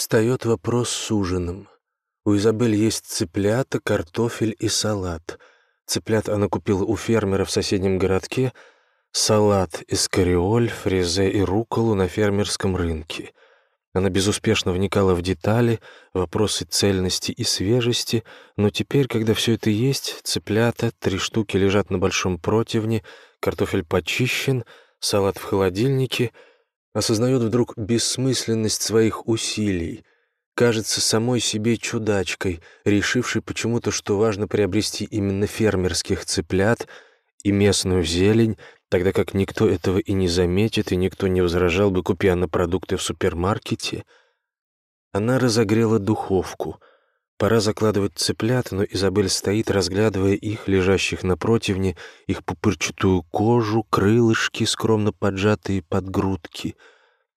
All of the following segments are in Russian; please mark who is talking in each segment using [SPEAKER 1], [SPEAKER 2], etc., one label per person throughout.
[SPEAKER 1] Встает вопрос с ужином. У Изабель есть цыплята, картофель и салат. Цыплят она купила у фермера в соседнем городке, салат из кориоль, фрезе и руколу на фермерском рынке. Она безуспешно вникала в детали, вопросы цельности и свежести, но теперь, когда все это есть, цыплята, три штуки лежат на большом противне, картофель почищен, салат в холодильнике, осознает вдруг бессмысленность своих усилий, кажется самой себе чудачкой, решившей почему-то, что важно приобрести именно фермерских цыплят и местную зелень, тогда как никто этого и не заметит, и никто не возражал бы, купя на продукты в супермаркете. Она разогрела духовку. Пора закладывать цыплят, но Изабель стоит, разглядывая их, лежащих на противне, их пупырчатую кожу, крылышки, скромно поджатые под грудки.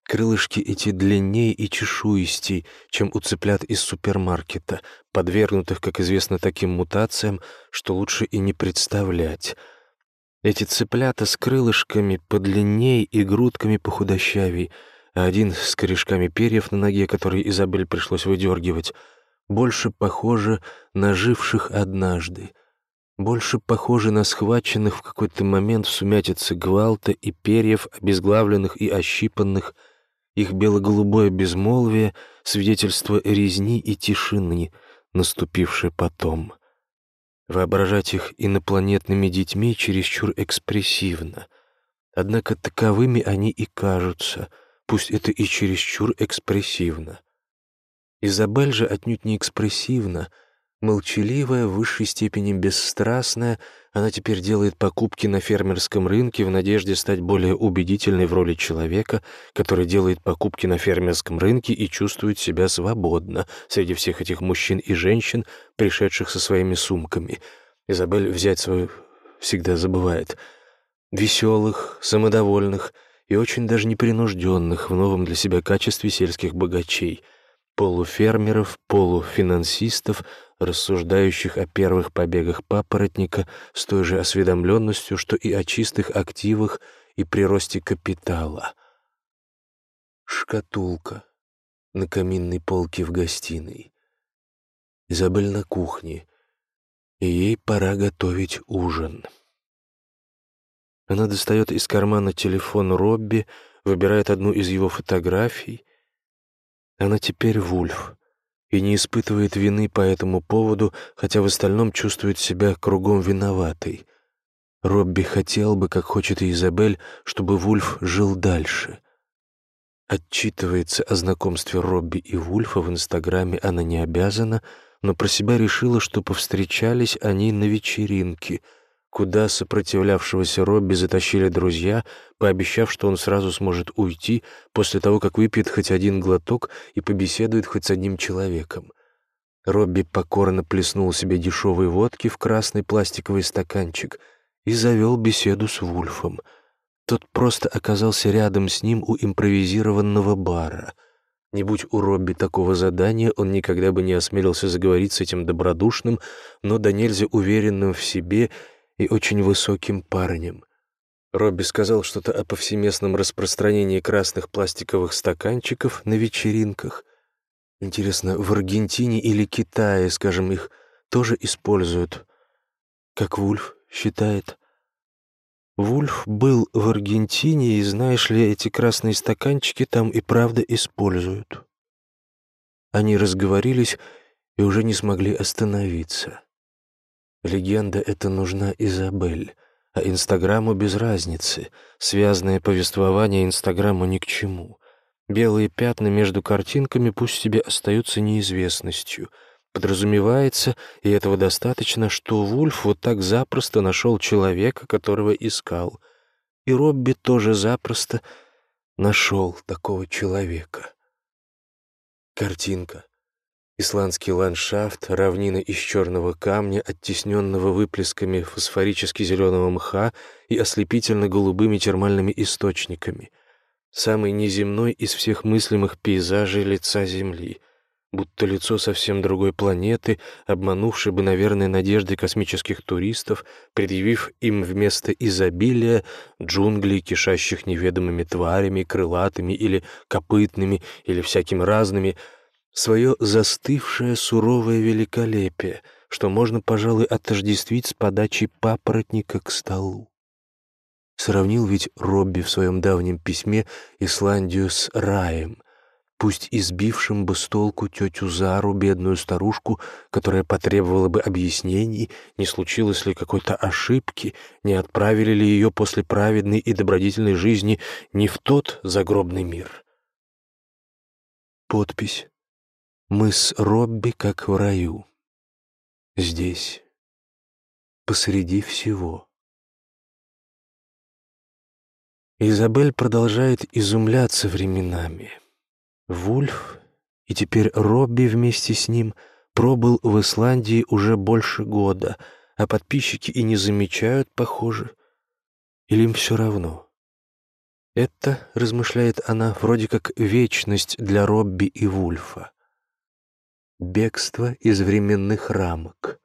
[SPEAKER 1] Крылышки эти длиннее и чешуистей, чем у цыплят из супермаркета, подвергнутых, как известно, таким мутациям, что лучше и не представлять — эти цыплята с крылышками подлинней и грудками похудощавей, а один с корешками перьев на ноге, который Изабель пришлось выдергивать, больше похожи на живших однажды, больше похожи на схваченных в какой-то момент в сумятице гвалта и перьев, обезглавленных и ощипанных, их бело-голубое безмолвие — свидетельство резни и тишины, наступившей потом — Воображать их инопланетными детьми чересчур экспрессивно. Однако таковыми они и кажутся, пусть это и чересчур экспрессивно. Изабель же отнюдь не экспрессивна — Молчаливая, в высшей степени бесстрастная, она теперь делает покупки на фермерском рынке в надежде стать более убедительной в роли человека, который делает покупки на фермерском рынке и чувствует себя свободно среди всех этих мужчин и женщин, пришедших со своими сумками. Изабель взять свою всегда забывает. Веселых, самодовольных и очень даже непринужденных в новом для себя качестве сельских богачей — полуфермеров, полуфинансистов, рассуждающих о первых побегах папоротника с той же осведомленностью, что и о чистых активах и приросте капитала. Шкатулка на каминной полке в гостиной. Изабель на кухне, и ей пора готовить ужин. Она достает из кармана телефон Робби, выбирает одну из его фотографий. Она теперь Вульф и не испытывает вины по этому поводу, хотя в остальном чувствует себя кругом виноватой. Робби хотел бы, как хочет и Изабель, чтобы Вульф жил дальше. Отчитывается о знакомстве Робби и Вульфа в Инстаграме она не обязана, но про себя решила, что повстречались они на вечеринке — куда сопротивлявшегося Робби затащили друзья, пообещав, что он сразу сможет уйти после того, как выпьет хоть один глоток и побеседует хоть с одним человеком. Робби покорно плеснул себе дешевой водки в красный пластиковый стаканчик и завел беседу с Вульфом. Тот просто оказался рядом с ним у импровизированного бара. Не будь у Робби такого задания, он никогда бы не осмелился заговорить с этим добродушным, но до нельзя уверенным в себе и очень высоким парнем. Робби сказал что-то о повсеместном распространении красных пластиковых стаканчиков на вечеринках. Интересно, в Аргентине или Китае, скажем, их тоже используют, как Вульф считает. Вульф был в Аргентине, и, знаешь ли, эти красные стаканчики там и правда используют. Они разговорились и уже не смогли остановиться. Легенда эта нужна Изабель, а Инстаграму без разницы. Связанное повествование Инстаграму ни к чему. Белые пятна между картинками пусть себе остаются неизвестностью. Подразумевается, и этого достаточно, что Вульф вот так запросто нашел человека, которого искал. И Робби тоже запросто нашел такого человека. Картинка Исландский ландшафт, равнина из черного камня, оттесненного выплесками фосфорически зеленого мха и ослепительно-голубыми термальными источниками. Самый неземной из всех мыслимых пейзажей лица Земли, будто лицо совсем другой планеты, обманувшей бы, наверное, надежды космических туристов, предъявив им вместо изобилия джунглей, кишащих неведомыми тварями, крылатыми или копытными, или всякими разными — свое застывшее суровое великолепие, что можно, пожалуй, отождествить с подачей папоротника к столу. Сравнил ведь Робби в своем давнем письме Исландию с раем, пусть избившим бы с толку тетю Зару, бедную старушку, которая потребовала бы объяснений, не случилось ли какой-то ошибки, не отправили ли ее после праведной и добродетельной жизни не в тот загробный мир. Подпись «Мы с Робби как в раю». Здесь, посреди всего. Изабель продолжает изумляться временами. Вульф и теперь Робби вместе с ним пробыл в Исландии уже больше года, а подписчики и не замечают, похоже, или им все равно. Это, размышляет она, вроде как вечность для Робби и Вульфа. Бегство из временных рамок.